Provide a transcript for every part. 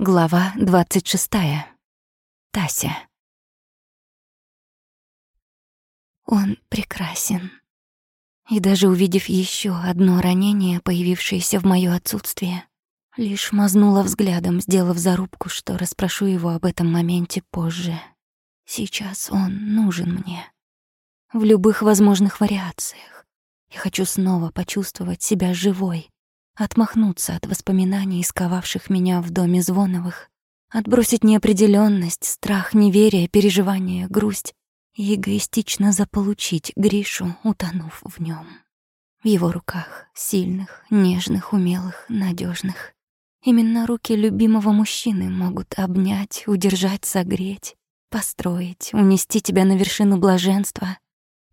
Глава двадцать шестая. Тася. Он прекрасен. И даже увидев еще одно ранение, появившееся в моё отсутствие, лишь мазнула взглядом, сделав зарубку, что расспрошу его об этом моменте позже. Сейчас он нужен мне. В любых возможных вариациях. Я хочу снова почувствовать себя живой, отмахнуться от воспоминаний, сковавших меня в доме Звоновых, отбросить неопределенность, страх, неверие, переживание, грусть и эгоистично заполучить Гришу, утонув в нем. В его руках, сильных, нежных, умелых, надежных. Именно руки любимого мужчины могут обнять, удержать, согреть, построить, унести тебя на вершину блаженства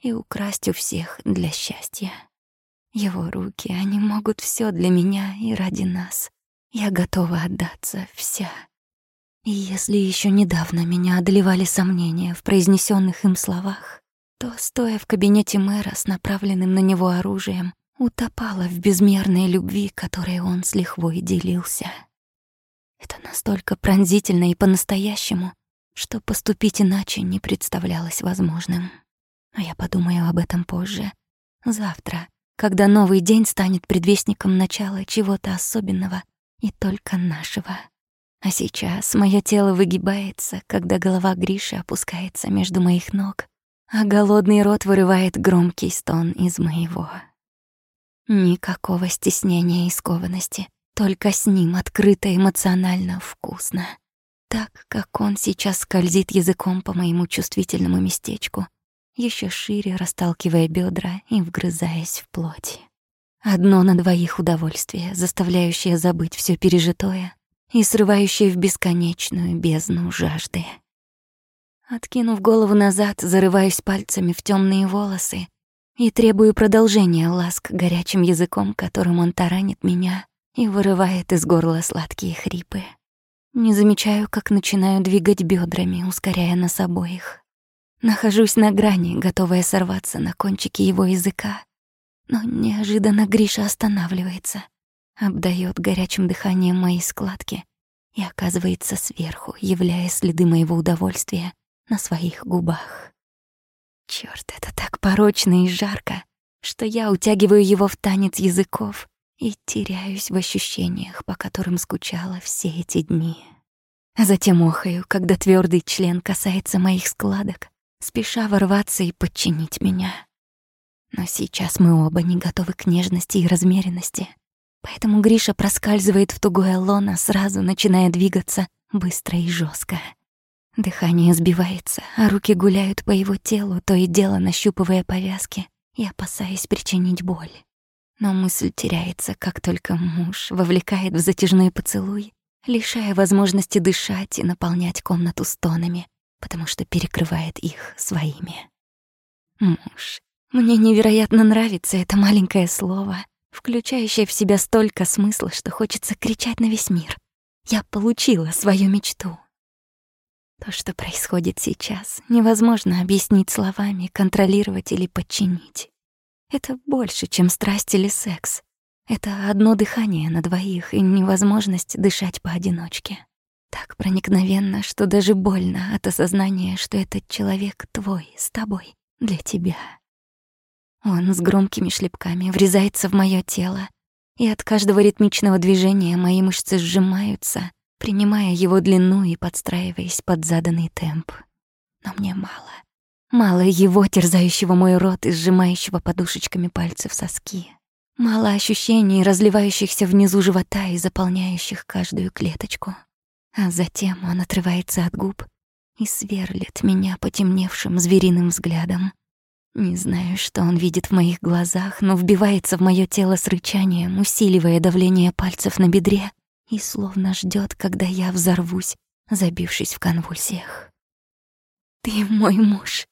и украсть у всех для счастья. Его руки, они могут все для меня и ради нас. Я готова отдаться вся. И если еще недавно меня одолевали сомнения в произнесенных им словах, то, стоя в кабинете мэра с направленным на него оружием, утопала в безмерной любви, которой он с лихвой делился. Это настолько пронзительно и по-настоящему, что поступить иначе не представлялось возможным. А я подумаю об этом позже, завтра, когда новый день станет предвестником начала чего-то особенного и только нашего. А сейчас мое тело выгибается, когда голова Гриши опускается между моих ног, а голодный рот вырывает громкий стон из моего. Никакого стеснения и скованности, только с ним открыто эмоционально вкусно. Так, как он сейчас скользит языком по моему чувствительному местечку, еще шире расталкивая бедра и вгрызаясь в плоть. Одно на двоих удовольствие, заставляющее забыть все пережитое и срывающее в бесконечную бездну жажды. Откинув голову назад, зарываюсь пальцами в темные волосы и требую продолжения ласк горячим языком, которым он таранит меня и вырывает из горла сладкие хрипы. Не замечаю, как начинаю двигать бедрами, ускоряя нас обоих. Нахожусь на грани, готовая сорваться на кончике его языка. Но неожиданно Гриша останавливается, обдаёт горячим дыханием мои складки и оказывается сверху, являя следы моего удовольствия на своих губах. Чёрт, это так порочно и жарко, что я утягиваю его в танец языков и теряюсь в ощущениях, по которым скучала все эти дни. Затем охаю, когда твёрдый член касается моих складок, спеша ворваться и подчинить меня. Но сейчас мы оба не готовы к нежности и размеренности. Поэтому Гриша проскальзывает в тугое лоно, сразу начиная двигаться быстро и жестко. Дыхание сбивается, а руки гуляют по его телу, то и дело нащупывая повязки и опасаясь причинить боль. Но мысль теряется, как только муж вовлекает в затяжной поцелуй, лишая возможности дышать и наполнять комнату стонами, потому что перекрывает их своими. Муж. Мне невероятно нравится это маленькое слово, включающее в себя столько смысла, что хочется кричать на весь мир. Я получила свою мечту. То, что происходит сейчас, невозможно объяснить словами, контролировать или подчинить. Это больше, чем страсть или секс. Это одно дыхание на двоих и невозможность дышать поодиночке. Так проникновенно, что даже больно от осознания, что этот человек твой, с тобой, для тебя. Он с громкими шлепками врезается в моё тело, и от каждого ритмичного движения мои мышцы сжимаются, принимая его длину и подстраиваясь под заданный темп. Но мне мало. Мало его, терзающего мой рот и сжимающего подушечками пальцев соски. Мало ощущений, разливающихся внизу живота и заполняющих каждую клеточку. А затем он отрывается от губ и сверлит меня потемневшим звериным взглядом. Не знаю, что он видит в моих глазах, но вбивается в моё тело с рычанием, усиливая давление пальцев на бедре и словно ждёт, когда я взорвусь, забившись в конвульсиях. «Ты мой муж!»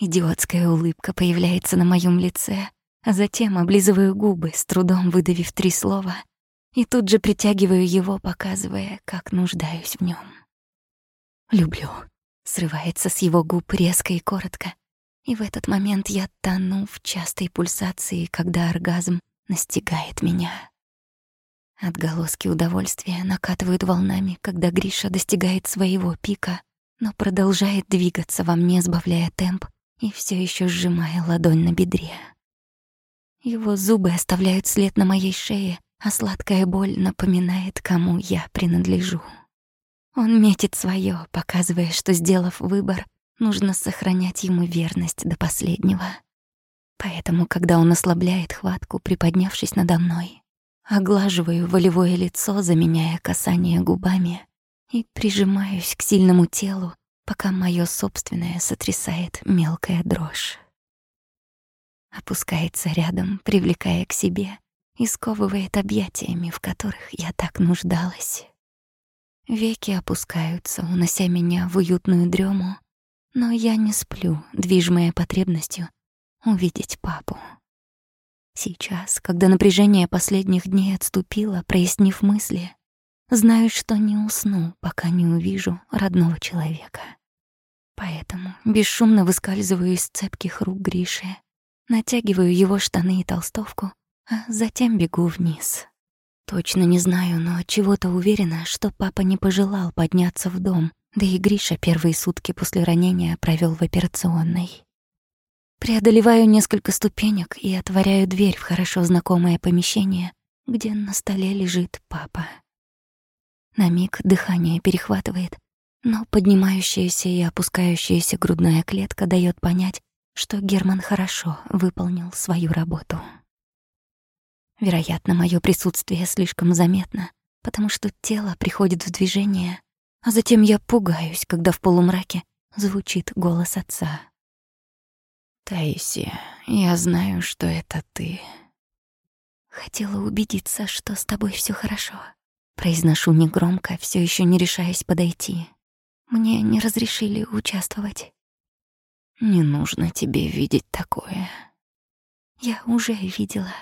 Идиотская улыбка появляется на моём лице, а затем облизываю губы, с трудом выдавив три слова — и тут же притягиваю его, показывая, как нуждаюсь в нем. «Люблю», — срывается с его губ резко и коротко, и в этот момент я тону в частой пульсации, когда оргазм настигает меня. Отголоски удовольствия накатывают волнами, когда Гриша достигает своего пика, но продолжает двигаться во мне, сбавляя темп и все еще сжимая ладонь на бедре. Его зубы оставляют след на моей шее, а сладкая боль напоминает, кому я принадлежу. Он метит свое, показывая, что, сделав выбор, нужно сохранять ему верность до последнего. Поэтому, когда он ослабляет хватку, приподнявшись надо мной, оглаживаю волевое лицо, заменяя касание губами, и прижимаюсь к сильному телу, пока моё собственное сотрясает мелкая дрожь. Опускается рядом, привлекая к себе, и сковывает объятиями, в которых я так нуждалась. Веки опускаются, унося меня в уютную дрему, но я не сплю, движимая потребностью увидеть папу. Сейчас, когда напряжение последних дней отступило, прояснив мысли, знаю, что не усну, пока не увижу родного человека. Поэтому бесшумно выскальзываю из цепких рук Гриши, натягиваю его штаны и толстовку, затем бегу вниз. Точно не знаю, но чего-то уверена, что папа не пожелал подняться в дом, да и Гриша первые сутки после ранения провел в операционной. Преодолеваю несколько ступенек и отворяю дверь в хорошо знакомое помещение, где на столе лежит папа. На миг дыхание перехватывает, но поднимающаяся и опускающаяся грудная клетка дает понять, что Герман хорошо выполнил свою работу. Вероятно, мое присутствие слишком заметно, потому что тело приходит в движение, а затем я пугаюсь, когда в полумраке звучит голос отца. Таисия, я знаю, что это ты. Хотела убедиться, что с тобой все хорошо. Произношу негромко, все еще не решаясь подойти. Мне не разрешили участвовать. Не нужно тебе видеть такое. Я уже видела.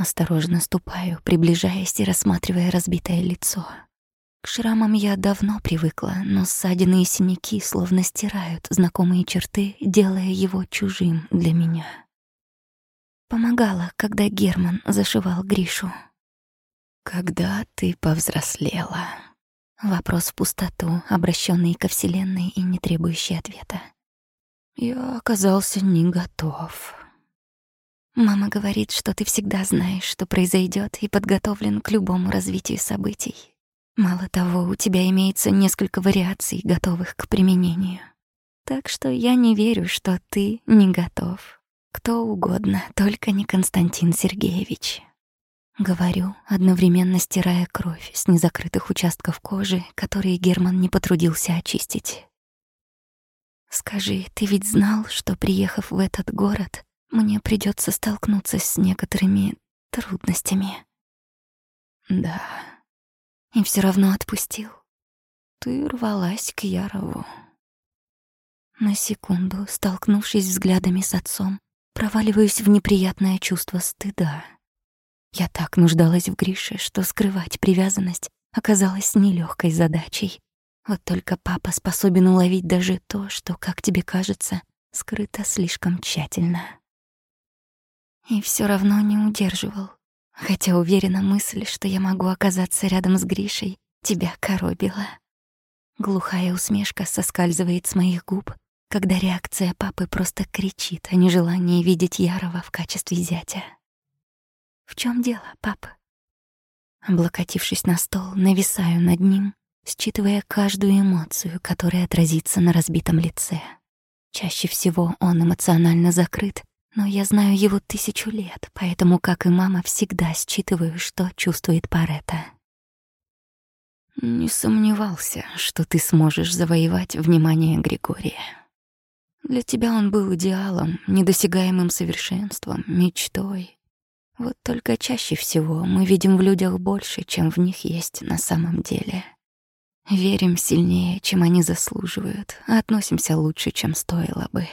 Осторожно ступаю, приближаясь и рассматривая разбитое лицо. К шрамам я давно привыкла, но ссадины и синяки словно стирают знакомые черты, делая его чужим для меня. Помогала, когда Герман зашивал Гришу. «Когда ты повзрослела?» Вопрос в пустоту, обращенный ко Вселенной и не требующий ответа. Я оказался не готов. Мама говорит, что ты всегда знаешь, что произойдет, и подготовлен к любому развитию событий. Мало того, у тебя имеется несколько вариаций, готовых к применению. Так что я не верю, что ты не готов. Кто угодно, только не Константин Сергеевич. Говорю, одновременно стирая кровь с незакрытых участков кожи, которые Герман не потрудился очистить. Скажи, ты ведь знал, что, приехав в этот город, мне придется столкнуться с некоторыми трудностями? Да и все равно отпустил. Ты рвалась к Ярову. На секунду, столкнувшись взглядами с отцом, проваливаюсь в неприятное чувство стыда. Я так нуждалась в Грише, что скрывать привязанность оказалось нелегкой задачей. Вот только папа способен уловить даже то, что, как тебе кажется, скрыто слишком тщательно. И все равно не удерживал. Хотя уверена мысль, что я могу оказаться рядом с Гришей, тебя коробила. Глухая усмешка соскальзывает с моих губ, когда реакция папы просто кричит о нежелании видеть Ярова в качестве зятя. «В чем дело, папа?» Облокотившись на стол, нависаю над ним, считывая каждую эмоцию, которая отразится на разбитом лице. Чаще всего он эмоционально закрыт, но я знаю его тысячу лет, поэтому, как и мама, всегда считываю, что чувствует Парета. Не сомневался, что ты сможешь завоевать внимание Григория. Для тебя он был идеалом, недосягаемым совершенством, мечтой. Вот только чаще всего мы видим в людях больше, чем в них есть на самом деле. Верим сильнее, чем они заслуживают, а относимся лучше, чем стоило бы.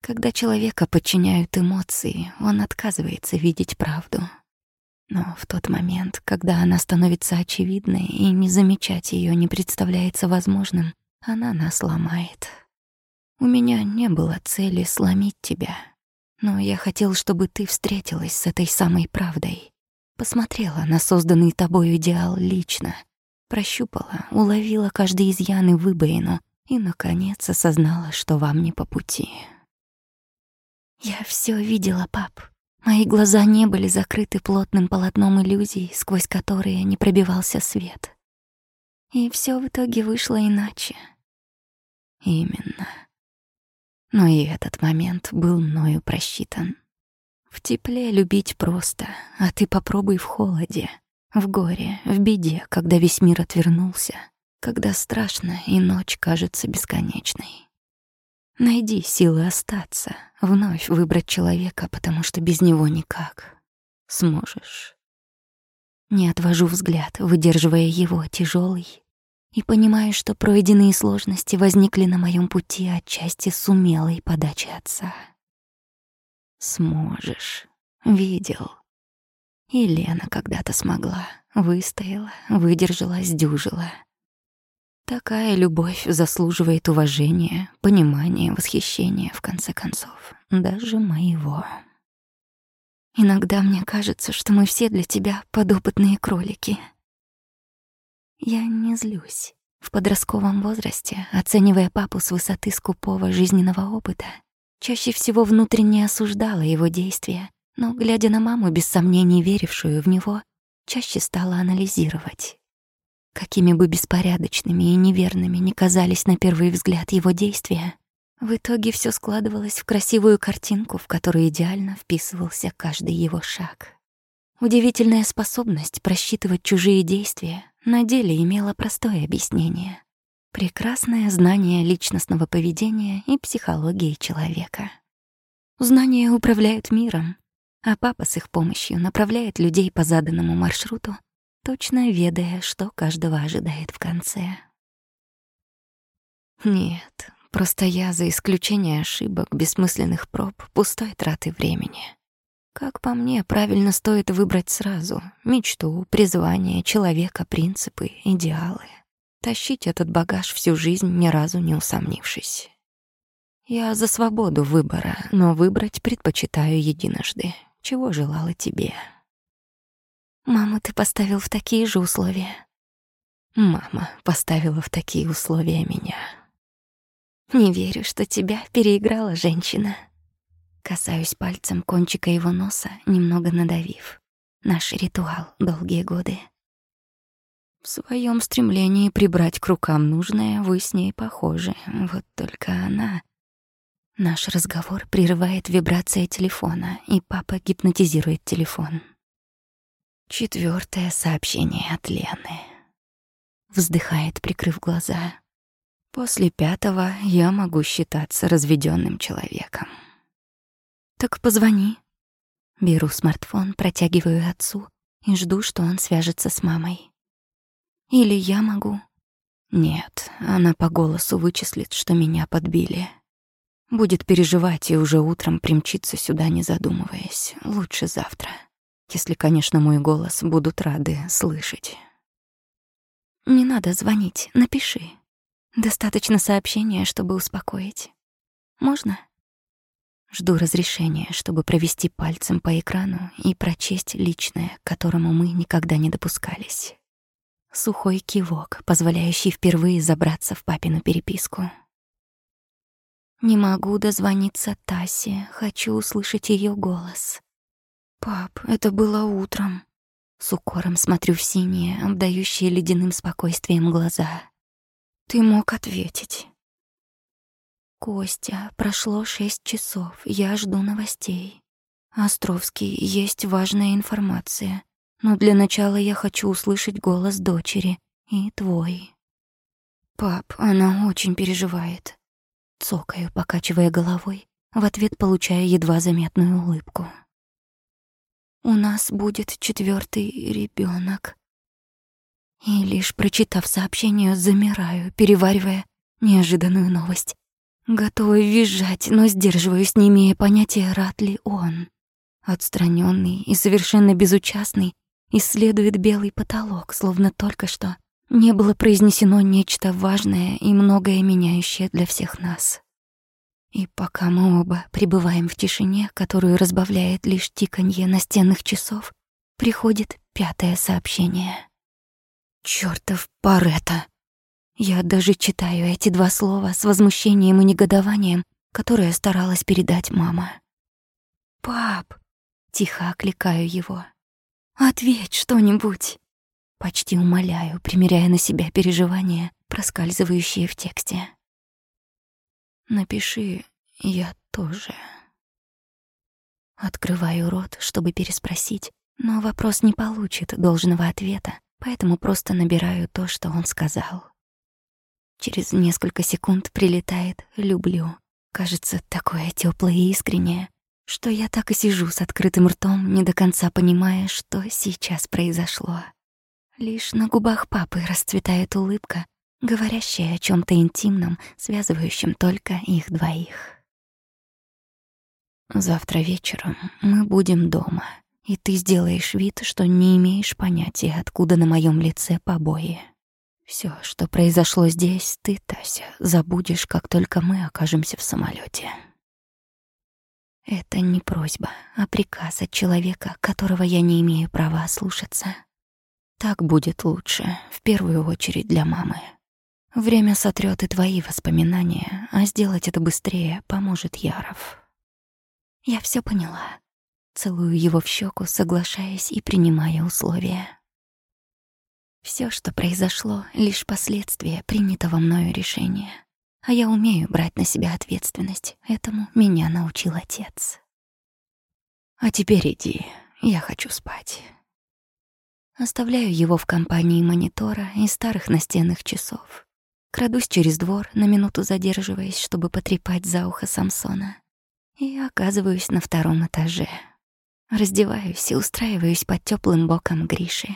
Когда человека подчиняют эмоции, он отказывается видеть правду. Но в тот момент, когда она становится очевидной и не замечать ее не представляется возможным, она нас ломает. У меня не было цели сломить тебя, но я хотел, чтобы ты встретилась с этой самой правдой. Посмотрела на созданный тобой идеал лично, прощупала, уловила каждый изъян и выбоину и, наконец, осознала, что вам не по пути. Я все видела, пап. Мои глаза не были закрыты плотным полотном иллюзий, сквозь которые не пробивался свет. И все в итоге вышло иначе. Именно. Но и этот момент был мною просчитан. В тепле любить просто, а ты попробуй в холоде, в горе, в беде, когда весь мир отвернулся, когда страшно и ночь кажется бесконечной. Найди силы остаться, вновь выбрать человека, потому что без него никак. Сможешь. Не отвожу взгляд, выдерживая его тяжелый, и понимаю, что пройденные сложности возникли на моем пути отчасти с умелой подачи отца. Сможешь. Видел. И Лена когда-то смогла, выстояла, выдержала, сдюжила. Такая любовь заслуживает уважения, понимания, восхищения, в конце концов, даже моего. Иногда мне кажется, что мы все для тебя подопытные кролики. Я не злюсь. В подростковом возрасте, оценивая папу с высоты скупого жизненного опыта, чаще всего внутренне осуждала его действия, но, глядя на маму, без сомнений верившую в него, чаще стала анализировать. Какими бы беспорядочными и неверными ни казались на первый взгляд его действия, в итоге все складывалось в красивую картинку, в которую идеально вписывался каждый его шаг. Удивительная способность просчитывать чужие действия на деле имела простое объяснение. Прекрасное знание личностного поведения и психологии человека. Знания управляют миром, а папа с их помощью направляет людей по заданному маршруту точно ведая, что каждого ожидает в конце. Нет, просто я, за исключение ошибок, бессмысленных проб, пустой траты времени. Как по мне, правильно стоит выбрать сразу мечту, призвание, человека, принципы, идеалы. Тащить этот багаж всю жизнь, ни разу не усомнившись. Я за свободу выбора, но выбрать предпочитаю единожды, чего желала тебе. Маму ты поставил в такие же условия. Мама поставила в такие условия меня. Не верю, что тебя переиграла женщина. Касаюсь пальцем кончика его носа, немного надавив. Наш ритуал долгие годы. В своем стремлении прибрать к рукам нужное вы с ней похожи. Вот только она... Наш разговор прерывает вибрация телефона, и папа гипнотизирует телефон. Четвертое сообщение от Лены. Вздыхает, прикрыв глаза. После пятого я могу считаться разведенным человеком. Так позвони. Беру смартфон, протягиваю отцу и жду, что он свяжется с мамой. Или я могу. Нет, она по голосу вычислит, что меня подбили. Будет переживать и уже утром примчится сюда, не задумываясь. Лучше завтра. Если, конечно, мой голос будут рады слышать. Не надо звонить, напиши. Достаточно сообщения, чтобы успокоить. Можно? Жду разрешения, чтобы провести пальцем по экрану и прочесть личное, к которому мы никогда не допускались. Сухой кивок, позволяющий впервые забраться в папину переписку. Не могу дозвониться Тасе, хочу услышать ее голос. «Пап, это было утром». С укором смотрю в синие, обдающие ледяным спокойствием глаза. «Ты мог ответить». «Костя, прошло шесть часов, я жду новостей. Островский, есть важная информация, но для начала я хочу услышать голос дочери и твой». «Пап, она очень переживает». Цокаю, покачивая головой, в ответ получая едва заметную улыбку. У нас будет четвертый ребенок. И лишь прочитав сообщение, замираю, переваривая неожиданную новость. Готова визжать, но сдерживаюсь, не имея понятия, рад ли он. Отстраненный и совершенно безучастный, исследует белый потолок, словно только что не было произнесено нечто важное и многое меняющее для всех нас. И пока мы оба пребываем в тишине, которую разбавляет лишь тиканье настенных часов, приходит пятое сообщение. Чёртов Паретта! Я даже читаю эти два слова с возмущением и негодованием, которое старалась передать мама. «Пап!» — тихо окликаю его. «Ответь что-нибудь!» Почти умоляю, примеряя на себя переживания, проскальзывающие в тексте. «Напиши «я тоже». Открываю рот, чтобы переспросить, но вопрос не получит должного ответа, поэтому просто набираю то, что он сказал. Через несколько секунд прилетает «люблю». Кажется, такое тёплое и искреннее, что я так и сижу с открытым ртом, не до конца понимая, что сейчас произошло. Лишь на губах папы расцветает улыбка, говорящая о чем то интимном, связывающем только их двоих. Завтра вечером мы будем дома, и ты сделаешь вид, что не имеешь понятия, откуда на моем лице побои. Все, что произошло здесь, ты, Тася, забудешь, как только мы окажемся в самолете. Это не просьба, а приказ от человека, которого я не имею права слушаться. Так будет лучше, в первую очередь для мамы. Время сотрет и твои воспоминания, а сделать это быстрее поможет Яров. Я все поняла. Целую его в щеку, соглашаясь и принимая условия. Все, что произошло, лишь последствия принятого мною решения. А я умею брать на себя ответственность. Этому меня научил отец. А теперь иди, я хочу спать. Оставляю его в компании монитора и старых настенных часов. Крадусь через двор, на минуту задерживаясь, чтобы потрепать за ухо Самсона. И оказываюсь на втором этаже. Раздеваюсь и устраиваюсь под теплым боком Гриши.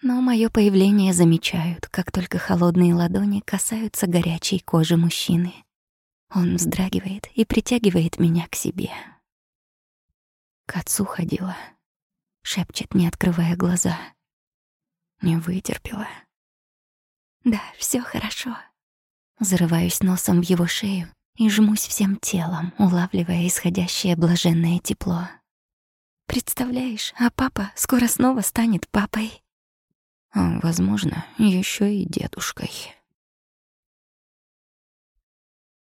Но мое появление замечают, как только холодные ладони касаются горячей кожи мужчины. Он вздрагивает и притягивает меня к себе. К отцу ходила, шепчет, не открывая глаза. Не вытерпела. Да, все хорошо. Зарываюсь носом в его шею и жмусь всем телом, улавливая исходящее блаженное тепло. Представляешь, а папа скоро снова станет папой. Возможно, еще и дедушкой.